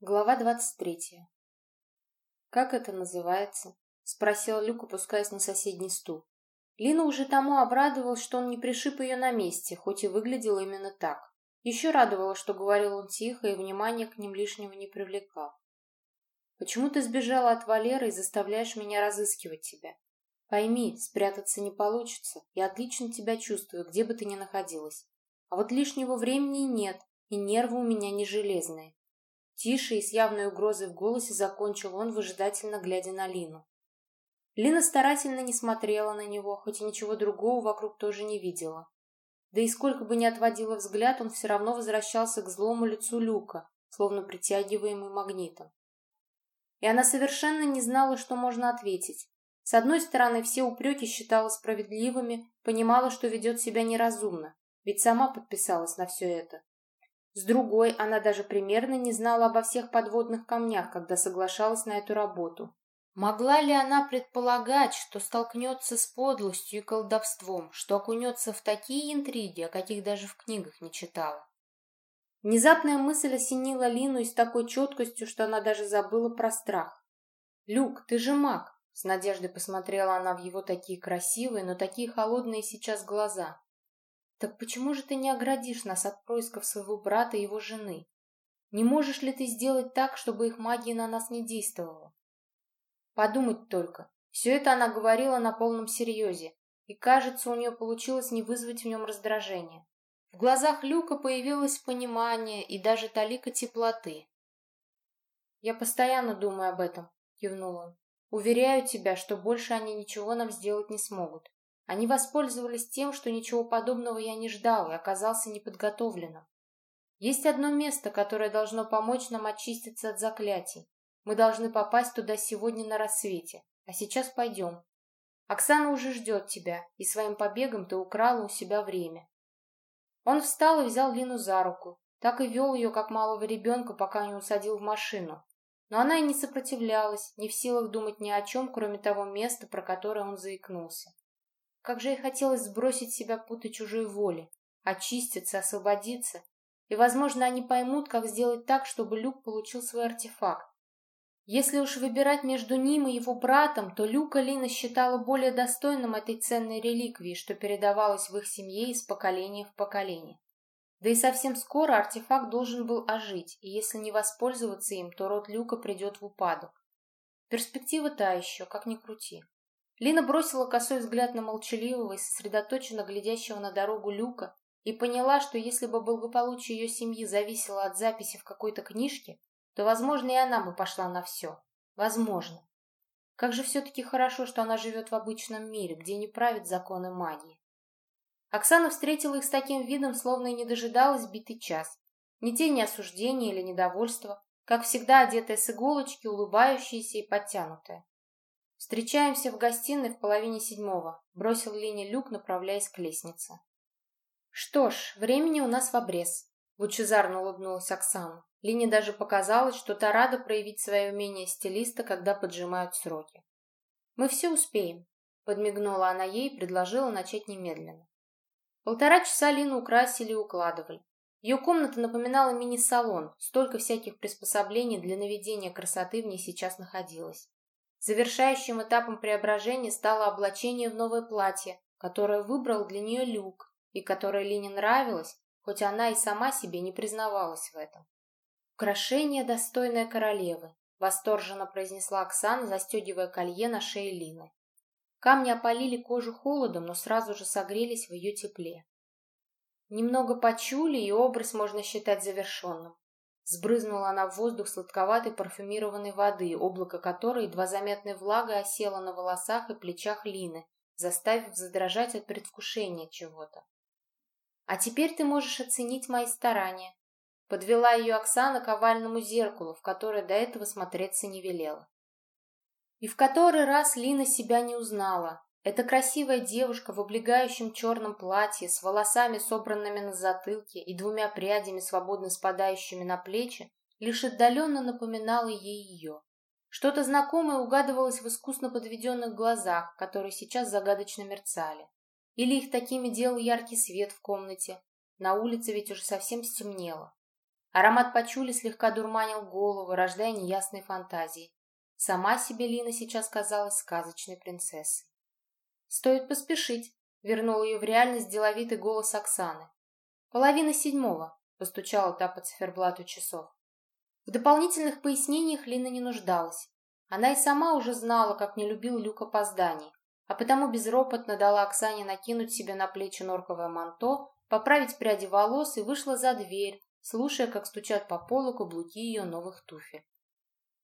Глава двадцать третья. «Как это называется?» — спросил Люк, опускаясь на соседний стул. Лина уже тому обрадовалась, что он не пришиб ее на месте, хоть и выглядел именно так. Еще радовало, что говорил он тихо и внимания к ним лишнего не привлекал. «Почему ты сбежала от Валеры и заставляешь меня разыскивать тебя? Пойми, спрятаться не получится. Я отлично тебя чувствую, где бы ты ни находилась. А вот лишнего времени нет, и нервы у меня не железные. Тише и с явной угрозой в голосе закончил он, выжидательно глядя на Лину. Лина старательно не смотрела на него, хоть и ничего другого вокруг тоже не видела. Да и сколько бы ни отводила взгляд, он все равно возвращался к злому лицу Люка, словно притягиваемый магнитом. И она совершенно не знала, что можно ответить. С одной стороны, все упреки считала справедливыми, понимала, что ведет себя неразумно, ведь сама подписалась на все это. С другой, она даже примерно не знала обо всех подводных камнях, когда соглашалась на эту работу. Могла ли она предполагать, что столкнется с подлостью и колдовством, что окунется в такие интриги, о каких даже в книгах не читала? Внезапная мысль осенила Лину и с такой четкостью, что она даже забыла про страх. «Люк, ты же маг!» С надеждой посмотрела она в его такие красивые, но такие холодные сейчас глаза. Так почему же ты не оградишь нас от происков своего брата и его жены? Не можешь ли ты сделать так, чтобы их магия на нас не действовала? Подумать только. Все это она говорила на полном серьезе, и, кажется, у нее получилось не вызвать в нем раздражения. В глазах Люка появилось понимание и даже талика теплоты. «Я постоянно думаю об этом», — кивнул он. «Уверяю тебя, что больше они ничего нам сделать не смогут. Они воспользовались тем, что ничего подобного я не ждал и оказался неподготовленным. Есть одно место, которое должно помочь нам очиститься от заклятий. Мы должны попасть туда сегодня на рассвете. А сейчас пойдем. Оксана уже ждет тебя, и своим побегом ты украла у себя время. Он встал и взял Лину за руку. Так и вел ее, как малого ребенка, пока не усадил в машину. Но она и не сопротивлялась, не в силах думать ни о чем, кроме того места, про которое он заикнулся. Как же ей хотелось сбросить себя путы чужой воли, очиститься, освободиться. И, возможно, они поймут, как сделать так, чтобы Люк получил свой артефакт. Если уж выбирать между ним и его братом, то Люка Лина считала более достойным этой ценной реликвии, что передавалась в их семье из поколения в поколение. Да и совсем скоро артефакт должен был ожить, и если не воспользоваться им, то род Люка придет в упадок. Перспектива та еще, как ни крути. Лина бросила косой взгляд на молчаливого и сосредоточенно глядящего на дорогу Люка и поняла, что если бы благополучие ее семьи зависело от записи в какой-то книжке, то, возможно, и она бы пошла на все. Возможно. Как же все-таки хорошо, что она живет в обычном мире, где не правят законы магии. Оксана встретила их с таким видом, словно и не дожидалась битый час. Ни тени осуждения или недовольства, как всегда одетая с иголочки, улыбающаяся и подтянутая. «Встречаемся в гостиной в половине седьмого», — бросил Лене Люк, направляясь к лестнице. «Что ж, времени у нас в обрез», — лучезарно улыбнулась Оксана. Лине даже показалось, что та рада проявить свое умение стилиста, когда поджимают сроки. «Мы все успеем», — подмигнула она ей и предложила начать немедленно. Полтора часа Лину украсили и укладывали. Ее комната напоминала мини-салон, столько всяких приспособлений для наведения красоты в ней сейчас находилось. Завершающим этапом преображения стало облачение в новое платье, которое выбрал для нее Люк, и которое Лине нравилось, хоть она и сама себе не признавалась в этом. «Украшение, достойное королевы», — восторженно произнесла Оксана, застегивая колье на шее Лины. Камни опалили кожу холодом, но сразу же согрелись в ее тепле. Немного почули, и образ можно считать завершенным. Сбрызнула она в воздух сладковатой парфюмированной воды, облако которой едва заметной влагой осело на волосах и плечах Лины, заставив задрожать от предвкушения чего-то. «А теперь ты можешь оценить мои старания», — подвела ее Оксана к овальному зеркалу, в которое до этого смотреться не велела. И в который раз Лина себя не узнала, эта красивая девушка в облегающем черном платье, с волосами, собранными на затылке и двумя прядями, свободно спадающими на плечи, лишь отдаленно напоминала ей ее. Что-то знакомое угадывалось в искусно подведенных глазах, которые сейчас загадочно мерцали. Или их такими делал яркий свет в комнате. На улице ведь уже совсем стемнело. Аромат пачули слегка дурманил голову, рождая неясные фантазии. Сама себе Лина сейчас казалась сказочной принцессой. «Стоит поспешить», — вернул ее в реальность деловитый голос Оксаны. «Половина седьмого», — постучала та по циферблату часов. В дополнительных пояснениях Лина не нуждалась. Она и сама уже знала, как не любил Люк опозданий, а потому безропотно дала Оксане накинуть себе на плечи норковое манто, поправить пряди волос и вышла за дверь, слушая, как стучат по полу каблуки ее новых туфель.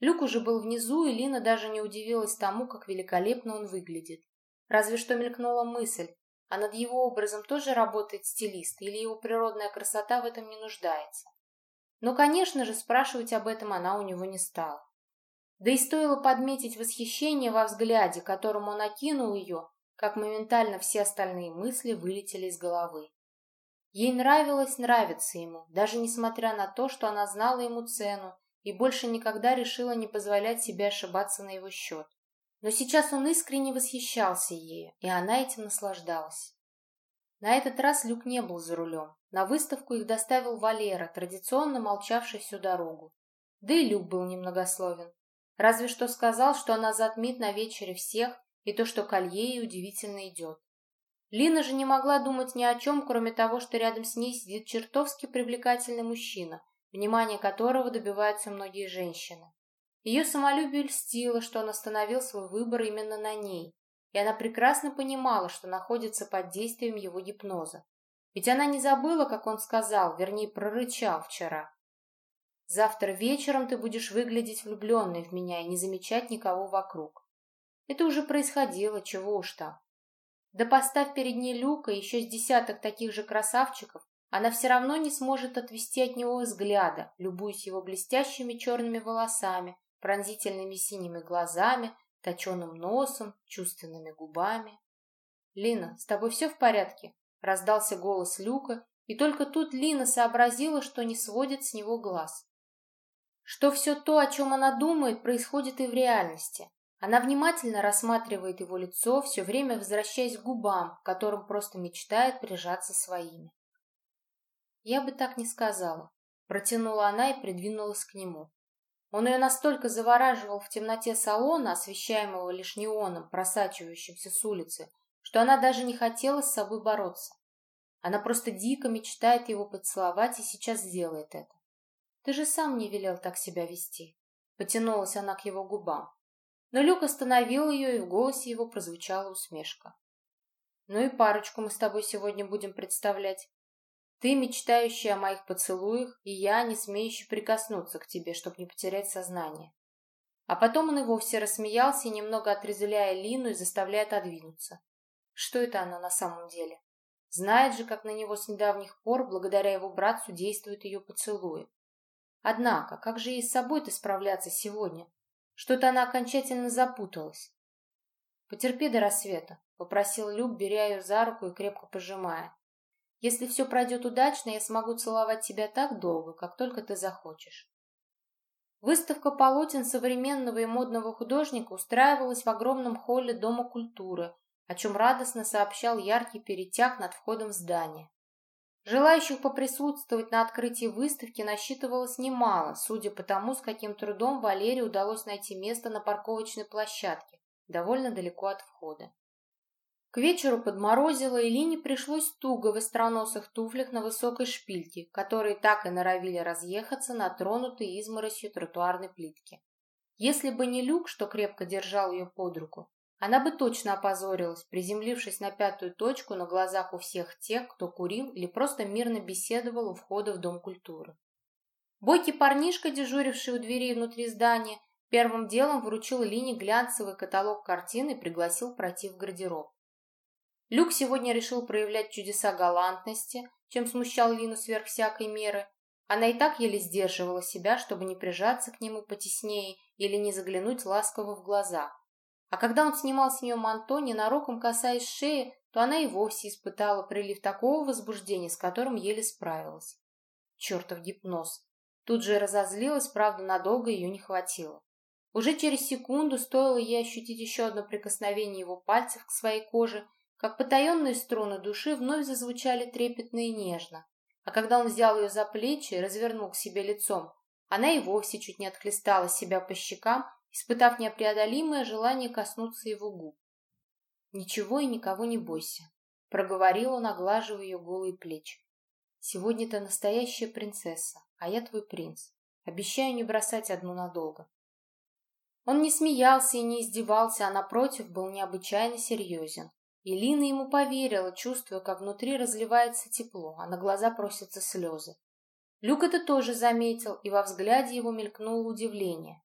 Люк уже был внизу, и Лина даже не удивилась тому, как великолепно он выглядит. Разве что мелькнула мысль, а над его образом тоже работает стилист, или его природная красота в этом не нуждается. Но, конечно же, спрашивать об этом она у него не стала. Да и стоило подметить восхищение во взгляде, которым он окинул ее, как моментально все остальные мысли вылетели из головы. Ей нравилось нравиться ему, даже несмотря на то, что она знала ему цену и больше никогда решила не позволять себе ошибаться на его счет. Но сейчас он искренне восхищался ею, и она этим наслаждалась. На этот раз Люк не был за рулем. На выставку их доставил Валера, традиционно молчавший всю дорогу. Да и Люк был немногословен. Разве что сказал, что она затмит на вечере всех, и то, что колье ей удивительно идет. Лина же не могла думать ни о чем, кроме того, что рядом с ней сидит чертовски привлекательный мужчина, внимание которого добиваются многие женщины. Ее самолюбие льстило, что он остановил свой выбор именно на ней, и она прекрасно понимала, что находится под действием его гипноза. Ведь она не забыла, как он сказал, вернее, прорычал вчера. Завтра вечером ты будешь выглядеть влюбленной в меня и не замечать никого вокруг. Это уже происходило, чего уж там. Да поставь перед ней Люка еще с десяток таких же красавчиков, она все равно не сможет отвести от него взгляда, любуясь его блестящими черными волосами, пронзительными синими глазами, точеным носом, чувственными губами. «Лина, с тобой все в порядке?» — раздался голос Люка, и только тут Лина сообразила, что не сводит с него глаз что все то, о чем она думает, происходит и в реальности. Она внимательно рассматривает его лицо, все время возвращаясь к губам, которым просто мечтает прижаться своими. «Я бы так не сказала», — протянула она и придвинулась к нему. Он ее настолько завораживал в темноте салона, освещаемого лишь неоном, просачивающимся с улицы, что она даже не хотела с собой бороться. Она просто дико мечтает его поцеловать и сейчас сделает это. Ты же сам не велел так себя вести. Потянулась она к его губам. Но Люк остановил ее, и в голосе его прозвучала усмешка. Ну и парочку мы с тобой сегодня будем представлять. Ты, мечтающий о моих поцелуях, и я, не смеющий прикоснуться к тебе, чтобы не потерять сознание. А потом он и вовсе рассмеялся, немного отрезвляя Лину и заставляя отодвинуться. Что это она на самом деле? Знает же, как на него с недавних пор, благодаря его братцу, действуют ее поцелуи. Однако, как же ей с собой-то справляться сегодня? Что-то она окончательно запуталась. «Потерпи до рассвета», — попросил Люк, беря ее за руку и крепко пожимая. «Если все пройдет удачно, я смогу целовать тебя так долго, как только ты захочешь». Выставка полотен современного и модного художника устраивалась в огромном холле Дома культуры, о чем радостно сообщал яркий перетяг над входом в здание. Желающих поприсутствовать на открытии выставки насчитывалось немало, судя по тому, с каким трудом Валерии удалось найти место на парковочной площадке, довольно далеко от входа. К вечеру подморозило, и Лине пришлось туго в остроносых туфлях на высокой шпильке, которые так и норовили разъехаться на тронутой изморосью тротуарной плитке. Если бы не люк, что крепко держал ее под руку, она бы точно опозорилась, приземлившись на пятую точку на глазах у всех тех, кто курил или просто мирно беседовал у входа в Дом культуры. Бойкий парнишка, дежуривший у двери внутри здания, первым делом вручил Лине глянцевый каталог картин и пригласил пройти в гардероб. Люк сегодня решил проявлять чудеса галантности, чем смущал Лину сверх всякой меры. Она и так еле сдерживала себя, чтобы не прижаться к нему потеснее или не заглянуть ласково в глаза – а когда он снимал с нее манто, ненароком касаясь шеи, то она и вовсе испытала прилив такого возбуждения, с которым еле справилась. Чертов гипноз. Тут же разозлилась, правда, надолго ее не хватило. Уже через секунду стоило ей ощутить еще одно прикосновение его пальцев к своей коже, как потаенные струны души вновь зазвучали трепетно и нежно. А когда он взял ее за плечи и развернул к себе лицом, она и вовсе чуть не отхлестала себя по щекам, испытав непреодолимое желание коснуться его губ. «Ничего и никого не бойся», — проговорил он, оглаживая ее голые плечи. «Сегодня ты настоящая принцесса, а я твой принц. Обещаю не бросать одну надолго». Он не смеялся и не издевался, а напротив был необычайно серьезен. И ему поверила, чувствуя, как внутри разливается тепло, а на глаза просятся слезы. Люк это тоже заметил, и во взгляде его мелькнуло удивление.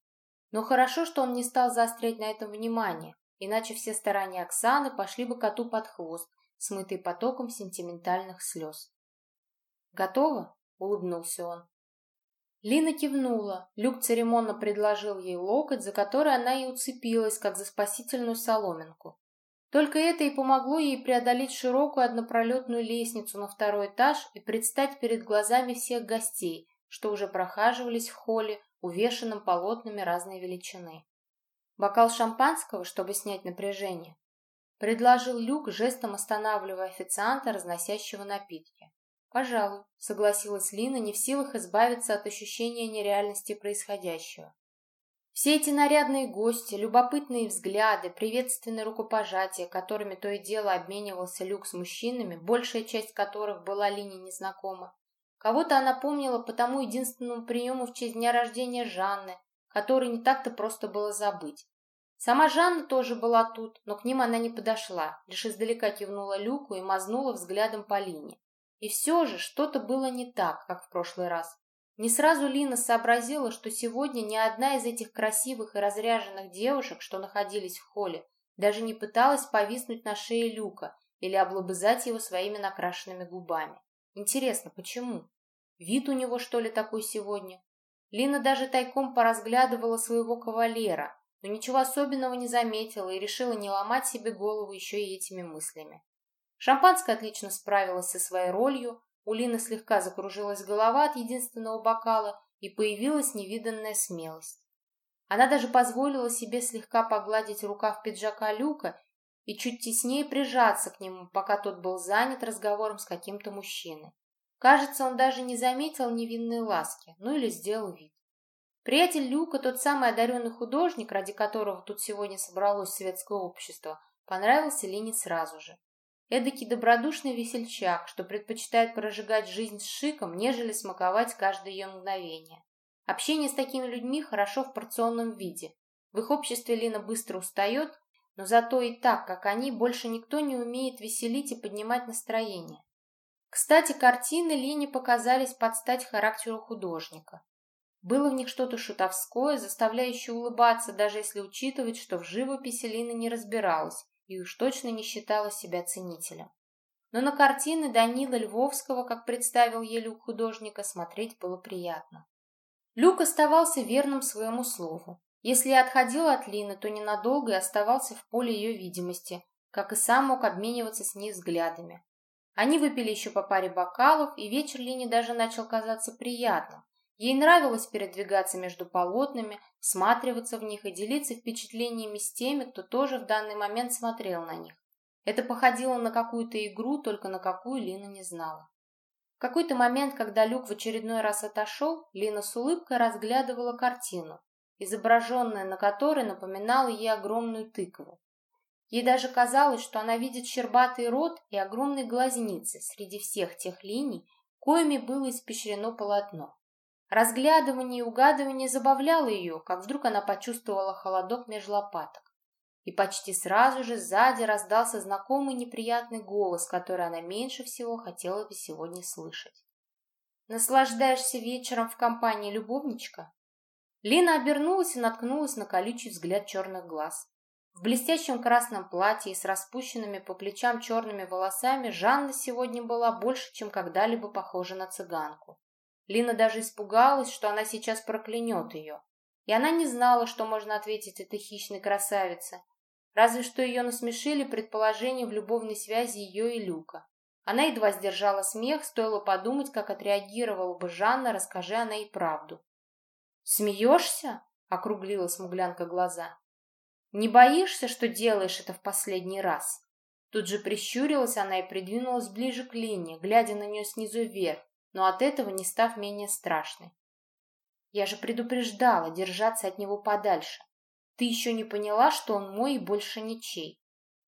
Но хорошо, что он не стал заострять на этом внимание, иначе все старания Оксаны пошли бы коту под хвост, смытый потоком сентиментальных слез. «Готово?» — улыбнулся он. Лина кивнула. Люк церемонно предложил ей локоть, за который она и уцепилась, как за спасительную соломинку. Только это и помогло ей преодолеть широкую однопролетную лестницу на второй этаж и предстать перед глазами всех гостей, что уже прохаживались в холле, увешанном полотнами разной величины. Бокал шампанского, чтобы снять напряжение, предложил Люк, жестом останавливая официанта, разносящего напитки. «Пожалуй», — согласилась Лина, не в силах избавиться от ощущения нереальности происходящего. Все эти нарядные гости, любопытные взгляды, приветственные рукопожатия, которыми то и дело обменивался Люк с мужчинами, большая часть которых была Лине незнакома. Кого-то она помнила по тому единственному приему в честь дня рождения Жанны, который не так-то просто было забыть. Сама Жанна тоже была тут, но к ним она не подошла, лишь издалека кивнула Люку и мазнула взглядом по Лине. И все же что-то было не так, как в прошлый раз. Не сразу Лина сообразила, что сегодня ни одна из этих красивых и разряженных девушек, что находились в холле, даже не пыталась повиснуть на шее Люка или облобызать его своими накрашенными губами. Интересно, почему? Вид у него, что ли, такой сегодня? Лина даже тайком поразглядывала своего кавалера, но ничего особенного не заметила и решила не ломать себе голову еще и этими мыслями. Шампанское отлично справилось со своей ролью, у Лины слегка закружилась голова от единственного бокала, и появилась невиданная смелость. Она даже позволила себе слегка погладить рукав пиджака Люка и чуть теснее прижаться к нему, пока тот был занят разговором с каким-то мужчиной. Кажется, он даже не заметил невинной ласки, ну или сделал вид. Приятель Люка, тот самый одаренный художник, ради которого тут сегодня собралось светское общество, понравился Лине сразу же. Эдакий добродушный весельчак, что предпочитает прожигать жизнь с шиком, нежели смаковать каждое ее мгновение. Общение с такими людьми хорошо в порционном виде. В их обществе Лина быстро устает, но зато и так, как они, больше никто не умеет веселить и поднимать настроение. Кстати, картины Лине показались под стать характеру художника. Было в них что-то шутовское, заставляющее улыбаться, даже если учитывать, что в живописи Лина не разбиралась и уж точно не считала себя ценителем. Но на картины Данила Львовского, как представил ей Люк художника, смотреть было приятно. Люк оставался верным своему слову. Если отходил от Лины, то ненадолго и оставался в поле ее видимости, как и сам мог обмениваться с ней взглядами. Они выпили еще по паре бокалов, и вечер Лине даже начал казаться приятным. Ей нравилось передвигаться между полотнами, всматриваться в них и делиться впечатлениями с теми, кто тоже в данный момент смотрел на них. Это походило на какую-то игру, только на какую Лина не знала. В какой-то момент, когда Люк в очередной раз отошел, Лина с улыбкой разглядывала картину, изображенная на которой напоминала ей огромную тыкву. Ей даже казалось, что она видит щербатый рот и огромные глазницы среди всех тех линий, коими было испещрено полотно. Разглядывание и угадывание забавляло ее, как вдруг она почувствовала холодок меж лопаток. И почти сразу же сзади раздался знакомый неприятный голос, который она меньше всего хотела бы сегодня слышать. «Наслаждаешься вечером в компании любовничка?» Лина обернулась и наткнулась на колючий взгляд черных глаз. В блестящем красном платье и с распущенными по плечам черными волосами Жанна сегодня была больше, чем когда-либо похожа на цыганку. Лина даже испугалась, что она сейчас проклянет ее. И она не знала, что можно ответить этой хищной красавице. Разве что ее насмешили предположение в любовной связи ее и Люка. Она едва сдержала смех, стоило подумать, как отреагировала бы Жанна, расскажи она ей правду. «Смеешься?» — округлила смуглянка глаза. «Не боишься, что делаешь это в последний раз?» Тут же прищурилась она и придвинулась ближе к Лине, глядя на нее снизу вверх, но от этого не став менее страшной. Я же предупреждала держаться от него подальше. Ты еще не поняла, что он мой и больше ничей.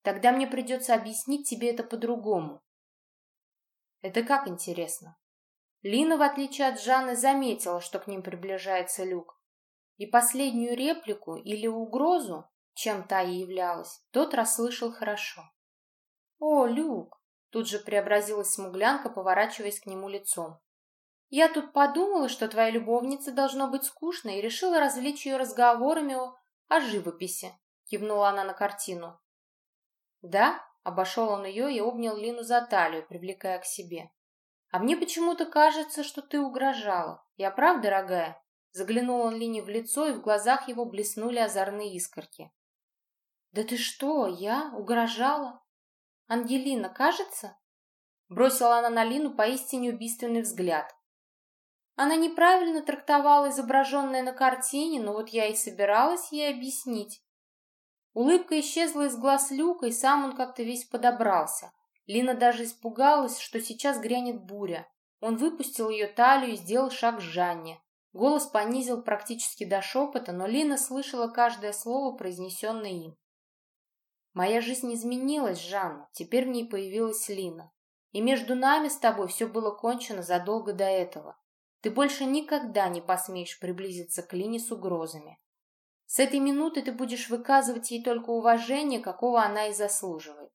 Тогда мне придется объяснить тебе это по-другому. Это как интересно. Лина, в отличие от Жанны, заметила, что к ним приближается Люк. И последнюю реплику или угрозу, чем та и являлась, тот расслышал хорошо. «О, Люк!» — тут же преобразилась смуглянка, поворачиваясь к нему лицом. «Я тут подумала, что твоя любовница должно быть скучной, и решила развлечь ее разговорами о, о живописи», — кивнула она на картину. «Да?» — обошел он ее и обнял Лину за талию, привлекая к себе. «А мне почему-то кажется, что ты угрожала. Я прав, дорогая?» Заглянул он Лине в лицо, и в глазах его блеснули озорные искорки. «Да ты что, я? Угрожала? Ангелина, кажется?» Бросила она на Лину поистине убийственный взгляд. Она неправильно трактовала изображенное на картине, но вот я и собиралась ей объяснить. Улыбка исчезла из глаз Люка, и сам он как-то весь подобрался. Лина даже испугалась, что сейчас грянет буря. Он выпустил ее талию и сделал шаг к Жанне. Голос понизил практически до шепота, но Лина слышала каждое слово, произнесенное им. «Моя жизнь изменилась, Жанна. Теперь в ней появилась Лина. И между нами с тобой все было кончено задолго до этого. Ты больше никогда не посмеешь приблизиться к Лине с угрозами. С этой минуты ты будешь выказывать ей только уважение, какого она и заслуживает.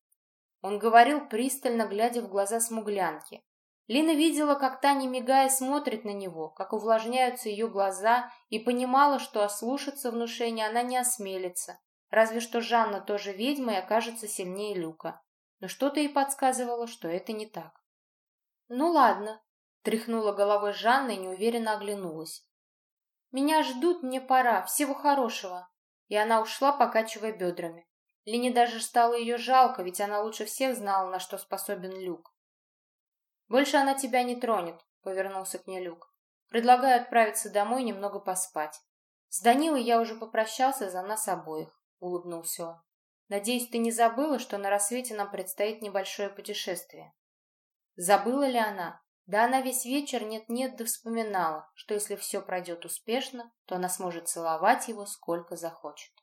Он говорил, пристально глядя в глаза смуглянки. Лина видела, как та, не мигая, смотрит на него, как увлажняются ее глаза, и понимала, что ослушаться внушения она не осмелится, разве что Жанна тоже ведьма и окажется сильнее Люка. Но что-то ей подсказывало, что это не так. «Ну ладно», — тряхнула головой Жанна и неуверенно оглянулась. «Меня ждут, мне пора, всего хорошего». И она ушла, покачивая бедрами. Лине даже стало ее жалко, ведь она лучше всех знала, на что способен Люк. «Больше она тебя не тронет», — повернулся к ней Люк. «Предлагаю отправиться домой немного поспать. С Данилой я уже попрощался за нас обоих», — улыбнулся он. «Надеюсь, ты не забыла, что на рассвете нам предстоит небольшое путешествие?» Забыла ли она? Да она весь вечер нет-нет да вспоминала, что если все пройдет успешно, то она сможет целовать его сколько захочет.